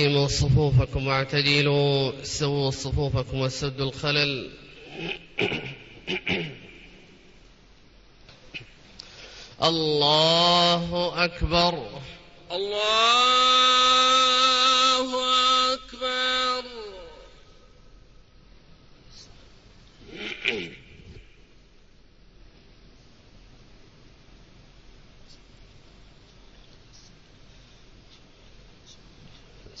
أقيموا صفوفكم واعتدلوا سووا صفوفكم وسدوا الخلل. الله أكبر. الله أكبر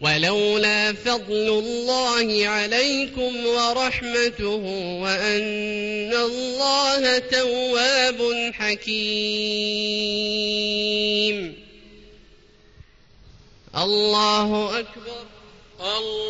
ولولا فضل الله عليكم ورحمته وأن الله تواب حكيم. الله أكبر. الله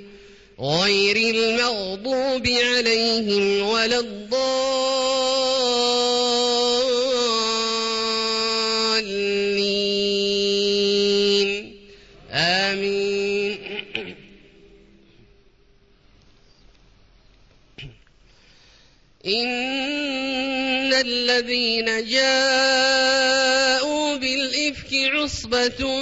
غير المغضوب عليهم ولا الضالين. آمين. إن الذين جاءوا بالإفك عصبة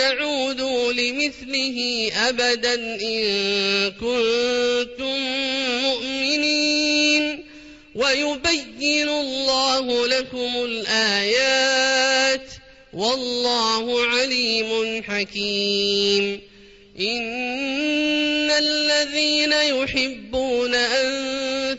تعودوا لمثله أبدا إن كنتم مؤمنين. ويبين الله لكم الآيات والله عليم حكيم. إن الذين يحبون